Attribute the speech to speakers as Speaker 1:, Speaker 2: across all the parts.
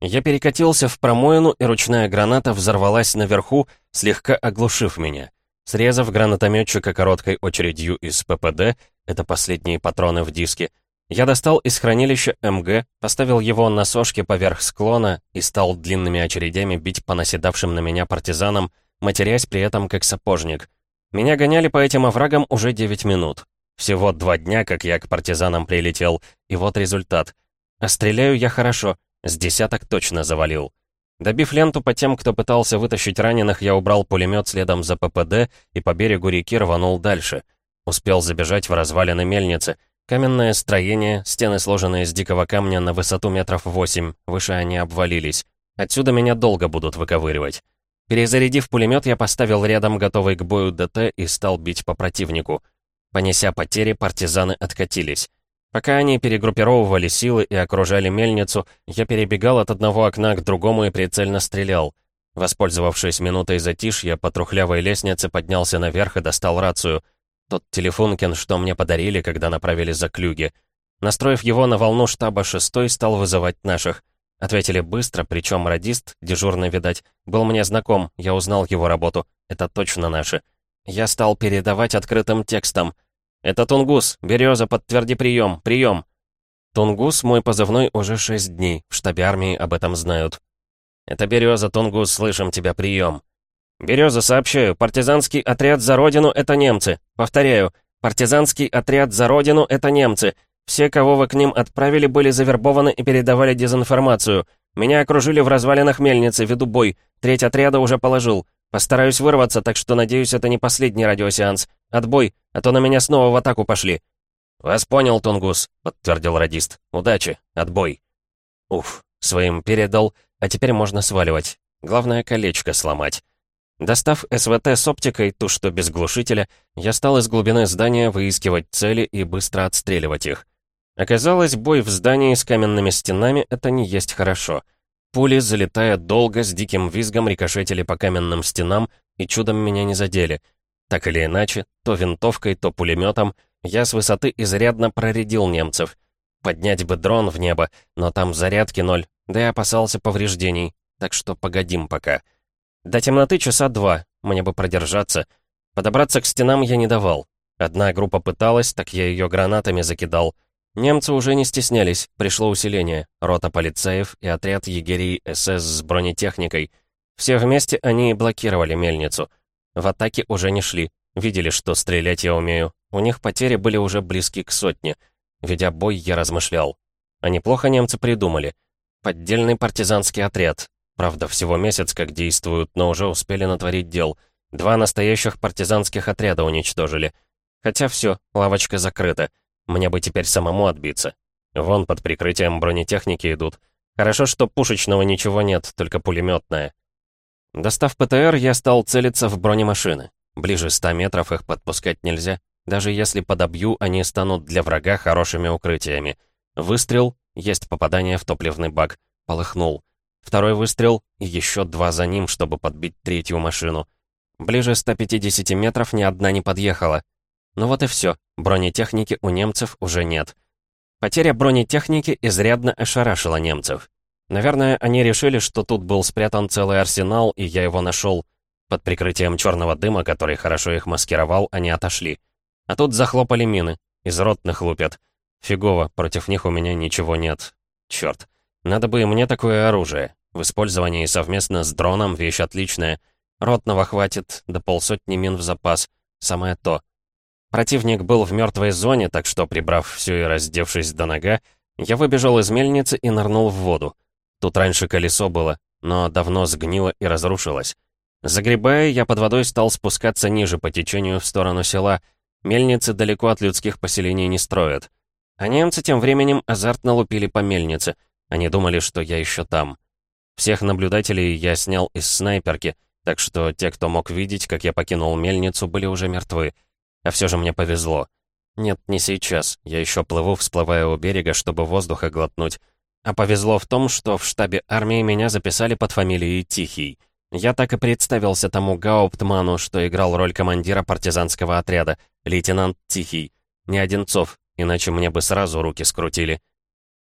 Speaker 1: Я перекатился в промоину, и ручная граната взорвалась наверху, слегка оглушив меня. Срезав гранатометчика короткой очередью из ППД, это последние патроны в диске, я достал из хранилища МГ, поставил его на сошке поверх склона и стал длинными очередями бить по наседавшим на меня партизанам, матерясь при этом как сапожник. Меня гоняли по этим оврагам уже 9 минут. Всего два дня, как я к партизанам прилетел, и вот результат. А я хорошо, с десяток точно завалил. Добив ленту по тем, кто пытался вытащить раненых, я убрал пулемет следом за ППД и по берегу реки рванул дальше. Успел забежать в развалины мельницы — Каменное строение, стены сложенные из дикого камня на высоту метров восемь, выше они обвалились. Отсюда меня долго будут выковыривать. Перезарядив пулемет, я поставил рядом готовый к бою ДТ и стал бить по противнику. Понеся потери, партизаны откатились. Пока они перегруппировывали силы и окружали мельницу, я перебегал от одного окна к другому и прицельно стрелял. Воспользовавшись минутой затишья, по трухлявой лестнице поднялся наверх и достал рацию — тот телефонкин, что мне подарили, когда направили за Клюги. Настроив его на волну штаба шестой, стал вызывать наших. Ответили быстро, причем радист, дежурный, видать, был мне знаком, я узнал его работу. Это точно наши. Я стал передавать открытым текстом. «Это Тунгус, Береза, подтверди прием, прием!» Тунгус, мой позывной, уже шесть дней, в штабе армии об этом знают. «Это Береза, Тунгус, слышим тебя, прием!» «Береза, сообщаю, партизанский отряд за родину — это немцы. Повторяю, партизанский отряд за родину — это немцы. Все, кого вы к ним отправили, были завербованы и передавали дезинформацию. Меня окружили в развалинах мельницы, веду бой. Треть отряда уже положил. Постараюсь вырваться, так что, надеюсь, это не последний радиосеанс. Отбой, а то на меня снова в атаку пошли». «Вас понял, Тунгус», — подтвердил радист. «Удачи, отбой». Уф, своим передал, а теперь можно сваливать. Главное, колечко сломать. Достав СВТ с оптикой, ту, что без глушителя, я стал из глубины здания выискивать цели и быстро отстреливать их. Оказалось, бой в здании с каменными стенами — это не есть хорошо. Пули, залетая долго, с диким визгом рикошетили по каменным стенам и чудом меня не задели. Так или иначе, то винтовкой, то пулеметом, я с высоты изрядно проредил немцев. Поднять бы дрон в небо, но там зарядки ноль, да и опасался повреждений, так что погодим пока. До темноты часа два, мне бы продержаться. Подобраться к стенам я не давал. Одна группа пыталась, так я ее гранатами закидал. Немцы уже не стеснялись, пришло усиление. Рота полицеев и отряд егерей СС с бронетехникой. Все вместе они блокировали мельницу. В атаке уже не шли. Видели, что стрелять я умею. У них потери были уже близки к сотне. Ведя бой, я размышлял. А неплохо немцы придумали. Поддельный партизанский отряд. Правда, всего месяц как действуют, но уже успели натворить дел. Два настоящих партизанских отряда уничтожили. Хотя все, лавочка закрыта. Мне бы теперь самому отбиться. Вон под прикрытием бронетехники идут. Хорошо, что пушечного ничего нет, только пулеметное. Достав ПТР, я стал целиться в бронемашины. Ближе ста метров их подпускать нельзя. Даже если подобью, они станут для врага хорошими укрытиями. Выстрел, есть попадание в топливный бак. Полыхнул. Второй выстрел еще два за ним, чтобы подбить третью машину. Ближе 150 метров ни одна не подъехала. Ну вот и все, бронетехники у немцев уже нет. Потеря бронетехники изрядно ошарашила немцев. Наверное, они решили, что тут был спрятан целый арсенал, и я его нашел. Под прикрытием черного дыма, который хорошо их маскировал, они отошли. А тут захлопали мины, из ротных лупят. Фигово, против них у меня ничего нет. Черт. Надо бы и мне такое оружие. В использовании совместно с дроном вещь отличная. Ротного хватит, до полсотни мин в запас. Самое то. Противник был в мертвой зоне, так что, прибрав все и раздевшись до нога, я выбежал из мельницы и нырнул в воду. Тут раньше колесо было, но давно сгнило и разрушилось. Загребая, я под водой стал спускаться ниже по течению в сторону села. Мельницы далеко от людских поселений не строят. А немцы тем временем азартно лупили по мельнице — они думали, что я еще там. Всех наблюдателей я снял из снайперки, так что те, кто мог видеть, как я покинул мельницу, были уже мертвы. А все же мне повезло. Нет, не сейчас. Я еще плыву, всплывая у берега, чтобы воздуха глотнуть. А повезло в том, что в штабе армии меня записали под фамилией Тихий. Я так и представился тому Гауптману, что играл роль командира партизанского отряда, лейтенант Тихий. Не Одинцов, иначе мне бы сразу руки скрутили.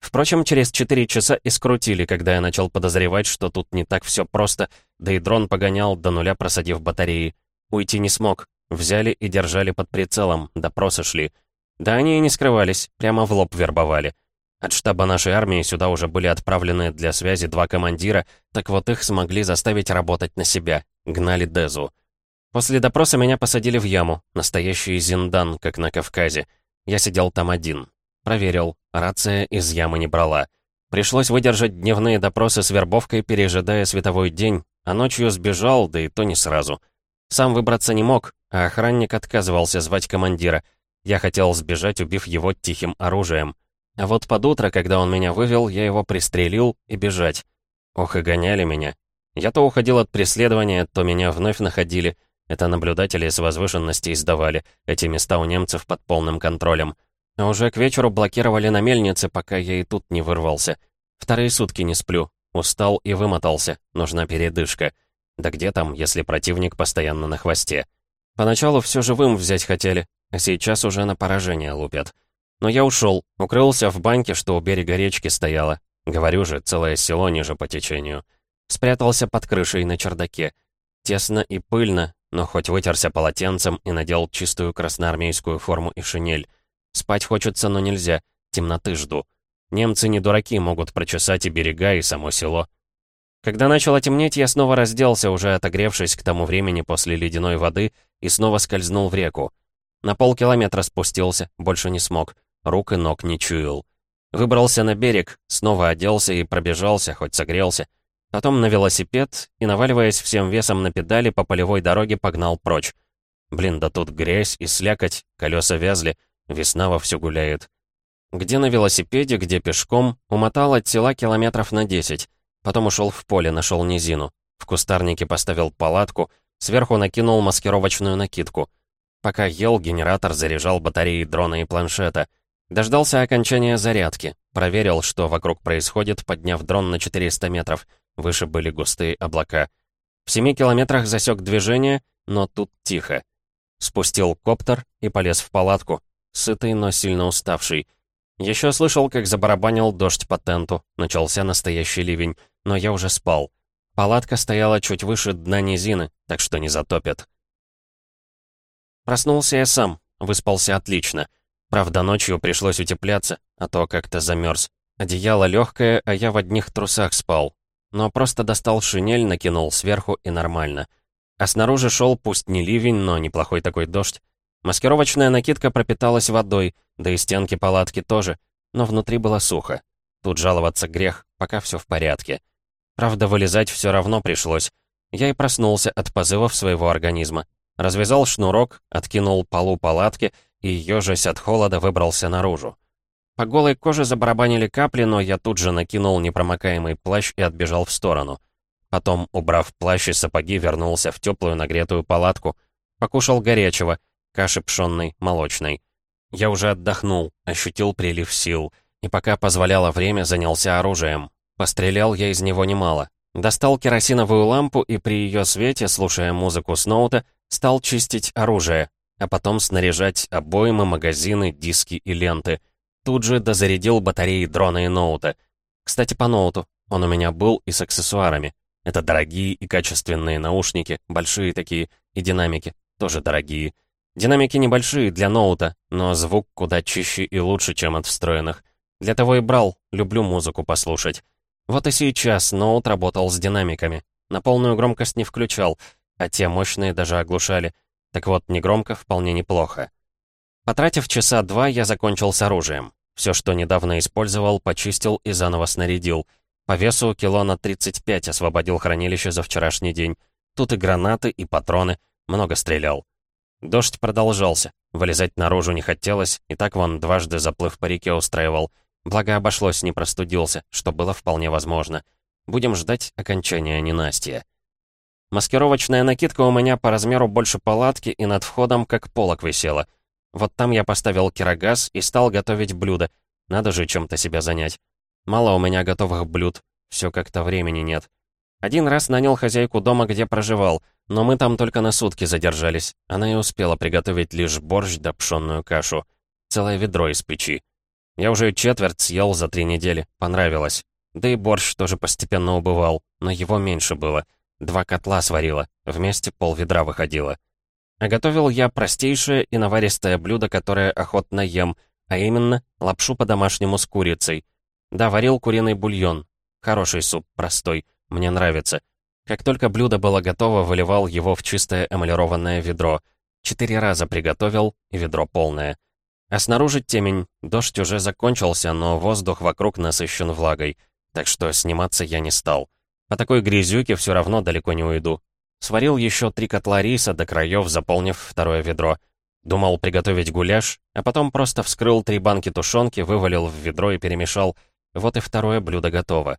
Speaker 1: Впрочем, через 4 часа и скрутили, когда я начал подозревать, что тут не так все просто, да и дрон погонял до нуля, просадив батареи. Уйти не смог. Взяли и держали под прицелом, допросы шли. Да они и не скрывались, прямо в лоб вербовали. От штаба нашей армии сюда уже были отправлены для связи два командира, так вот их смогли заставить работать на себя, гнали Дезу. После допроса меня посадили в яму, настоящий зиндан, как на Кавказе. Я сидел там один. Проверил, рация из ямы не брала. Пришлось выдержать дневные допросы с вербовкой, пережидая световой день, а ночью сбежал, да и то не сразу. Сам выбраться не мог, а охранник отказывался звать командира. Я хотел сбежать, убив его тихим оружием. А вот под утро, когда он меня вывел, я его пристрелил и бежать. Ох, и гоняли меня. Я то уходил от преследования, то меня вновь находили. Это наблюдатели с возвышенностей сдавали. Эти места у немцев под полным контролем. А уже к вечеру блокировали на мельнице, пока я и тут не вырвался. Вторые сутки не сплю. Устал и вымотался. Нужна передышка. Да где там, если противник постоянно на хвосте? Поначалу все живым взять хотели, а сейчас уже на поражение лупят. Но я ушел, укрылся в банке, что у берега речки стояло. Говорю же, целое село ниже по течению. Спрятался под крышей на чердаке. Тесно и пыльно, но хоть вытерся полотенцем и надел чистую красноармейскую форму и шинель. Спать хочется, но нельзя. Темноты жду. Немцы не дураки, могут прочесать и берега, и само село. Когда начало темнеть, я снова разделся, уже отогревшись к тому времени после ледяной воды, и снова скользнул в реку. На полкилометра спустился, больше не смог. Рук и ног не чуял. Выбрался на берег, снова оделся и пробежался, хоть согрелся. Потом на велосипед и, наваливаясь всем весом на педали, по полевой дороге погнал прочь. Блин, да тут грязь и слякоть, колеса вязли — Весна вовсю гуляет. Где на велосипеде, где пешком, умотал от села километров на 10. Потом ушел в поле, нашел низину. В кустарнике поставил палатку, сверху накинул маскировочную накидку. Пока ел, генератор заряжал батареи дрона и планшета. Дождался окончания зарядки. Проверил, что вокруг происходит, подняв дрон на 400 метров. Выше были густые облака. В 7 километрах засек движение, но тут тихо. Спустил коптер и полез в палатку сытый, но сильно уставший. Еще слышал, как забарабанил дождь по тенту, начался настоящий ливень, но я уже спал. Палатка стояла чуть выше дна низины, так что не затопит. Проснулся я сам, выспался отлично. Правда, ночью пришлось утепляться, а то как-то замерз. Одеяло легкое, а я в одних трусах спал. Но просто достал шинель, накинул сверху и нормально. А снаружи шел пусть не ливень, но неплохой такой дождь. Маскировочная накидка пропиталась водой, да и стенки палатки тоже, но внутри было сухо. Тут жаловаться грех, пока все в порядке. Правда, вылезать все равно пришлось. Я и проснулся от позывов своего организма. Развязал шнурок, откинул полу палатки и, ежась от холода, выбрался наружу. По голой коже забарабанили капли, но я тут же накинул непромокаемый плащ и отбежал в сторону. Потом, убрав плащ и сапоги, вернулся в теплую нагретую палатку. Покушал горячего — каши пшенной, молочной. Я уже отдохнул, ощутил прилив сил, и пока позволяло время, занялся оружием. Пострелял я из него немало. Достал керосиновую лампу и при ее свете, слушая музыку с ноута, стал чистить оружие, а потом снаряжать обоймы, магазины, диски и ленты. Тут же дозарядил батареи дрона и ноута. Кстати, по ноуту. Он у меня был и с аксессуарами. Это дорогие и качественные наушники, большие такие, и динамики, тоже дорогие. Динамики небольшие для ноута, но звук куда чище и лучше, чем от встроенных. Для того и брал, люблю музыку послушать. Вот и сейчас ноут работал с динамиками. На полную громкость не включал, а те мощные даже оглушали. Так вот, негромко вполне неплохо. Потратив часа два, я закончил с оружием. Все, что недавно использовал, почистил и заново снарядил. По весу кило на 35 освободил хранилище за вчерашний день. Тут и гранаты, и патроны. Много стрелял. Дождь продолжался. Вылезать наружу не хотелось, и так вон дважды заплыв по реке устраивал. Благо обошлось, не простудился, что было вполне возможно. Будем ждать окончания ненастья. Маскировочная накидка у меня по размеру больше палатки и над входом как полок висела. Вот там я поставил кирогаз и стал готовить блюда. Надо же чем-то себя занять. Мало у меня готовых блюд, все как-то времени нет. Один раз нанял хозяйку дома, где проживал, но мы там только на сутки задержались. Она и успела приготовить лишь борщ да пшенную кашу. Целое ведро из печи. Я уже четверть съел за три недели, понравилось. Да и борщ тоже постепенно убывал, но его меньше было. Два котла сварила, вместе пол ведра выходило. А готовил я простейшее и наваристое блюдо, которое охотно ем, а именно лапшу по-домашнему с курицей. Да, варил куриный бульон. Хороший суп, простой, мне нравится. Как только блюдо было готово, выливал его в чистое эмалированное ведро. Четыре раза приготовил, и ведро полное. А снаружи темень, дождь уже закончился, но воздух вокруг насыщен влагой, так что сниматься я не стал. По такой грязюке все равно далеко не уйду. Сварил еще три котла риса до краев, заполнив второе ведро. Думал приготовить гуляш, а потом просто вскрыл три банки тушенки, вывалил в ведро и перемешал. Вот и второе блюдо готово.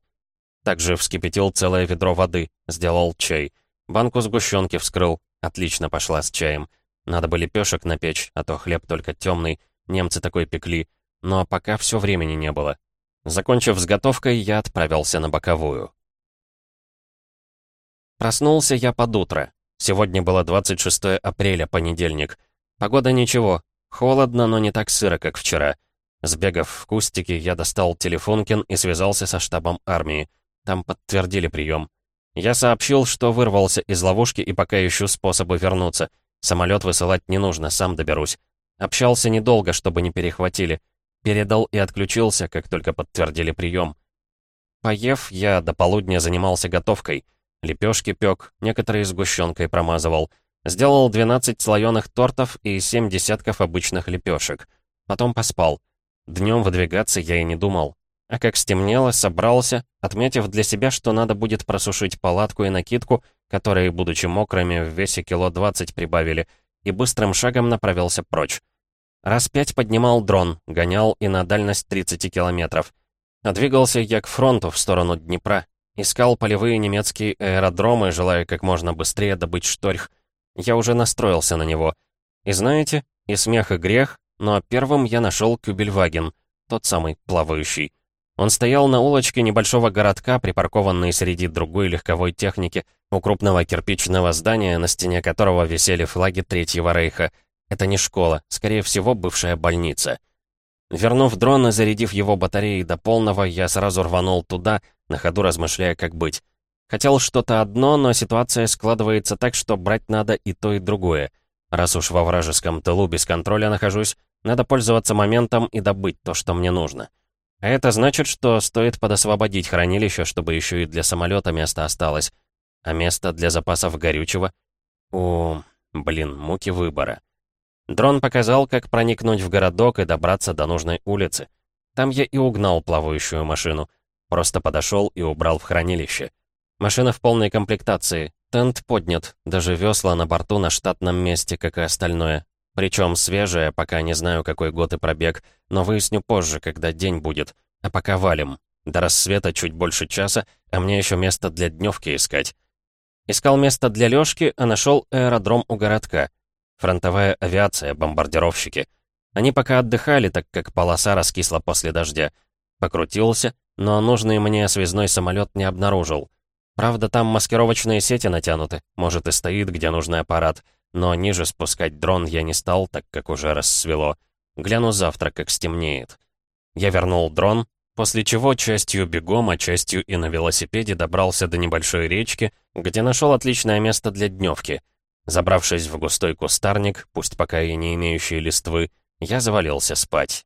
Speaker 1: Также вскипятил целое ведро воды, сделал чай. Банку сгущенки вскрыл, отлично пошла с чаем. Надо бы лепешек напечь, а то хлеб только темный, немцы такой пекли. Но пока все времени не было. Закончив с готовкой, я отправился на боковую. Проснулся я под утро. Сегодня было 26 апреля, понедельник. Погода ничего. Холодно, но не так сыро, как вчера. Сбегав в кустики, я достал телефонкин и связался со штабом армии. Там подтвердили прием. Я сообщил, что вырвался из ловушки и пока ищу способы вернуться. Самолет высылать не нужно, сам доберусь. Общался недолго, чтобы не перехватили. Передал и отключился, как только подтвердили прием. Поев, я до полудня занимался готовкой. Лепешки пек, некоторые сгущенкой промазывал. Сделал 12 слоеных тортов и 7 десятков обычных лепешек. Потом поспал. Днем выдвигаться я и не думал. А как стемнело, собрался, отметив для себя, что надо будет просушить палатку и накидку, которые, будучи мокрыми, в весе кило 20 прибавили, и быстрым шагом направился прочь. Раз пять поднимал дрон, гонял и на дальность 30 километров. Двигался я к фронту в сторону Днепра. Искал полевые немецкие аэродромы, желая как можно быстрее добыть шторх. Я уже настроился на него. И знаете, и смех, и грех, но первым я нашел Кюбельваген, тот самый плавающий. Он стоял на улочке небольшого городка, припаркованный среди другой легковой техники, у крупного кирпичного здания, на стене которого висели флаги Третьего Рейха. Это не школа, скорее всего, бывшая больница. Вернув дрон и зарядив его батареей до полного, я сразу рванул туда, на ходу размышляя, как быть. Хотел что-то одно, но ситуация складывается так, что брать надо и то, и другое. Раз уж во вражеском тылу без контроля нахожусь, надо пользоваться моментом и добыть то, что мне нужно. А это значит, что стоит подосвободить хранилище, чтобы еще и для самолета место осталось. А место для запасов горючего? О, блин, муки выбора. Дрон показал, как проникнуть в городок и добраться до нужной улицы. Там я и угнал плавающую машину. Просто подошел и убрал в хранилище. Машина в полной комплектации. Тент поднят, даже весла на борту на штатном месте, как и остальное. Причем свежая, пока не знаю, какой год и пробег, но выясню позже, когда день будет. А пока валим. До рассвета чуть больше часа, а мне еще место для дневки искать. Искал место для Лёшки, а нашел аэродром у городка. Фронтовая авиация, бомбардировщики. Они пока отдыхали, так как полоса раскисла после дождя. Покрутился, но нужный мне связной самолет не обнаружил. Правда, там маскировочные сети натянуты, может и стоит, где нужный аппарат. Но ниже спускать дрон я не стал, так как уже рассвело. Гляну завтра, как стемнеет. Я вернул дрон, после чего частью бегом, а частью и на велосипеде добрался до небольшой речки, где нашел отличное место для дневки. Забравшись в густой кустарник, пусть пока и не имеющий листвы, я завалился спать.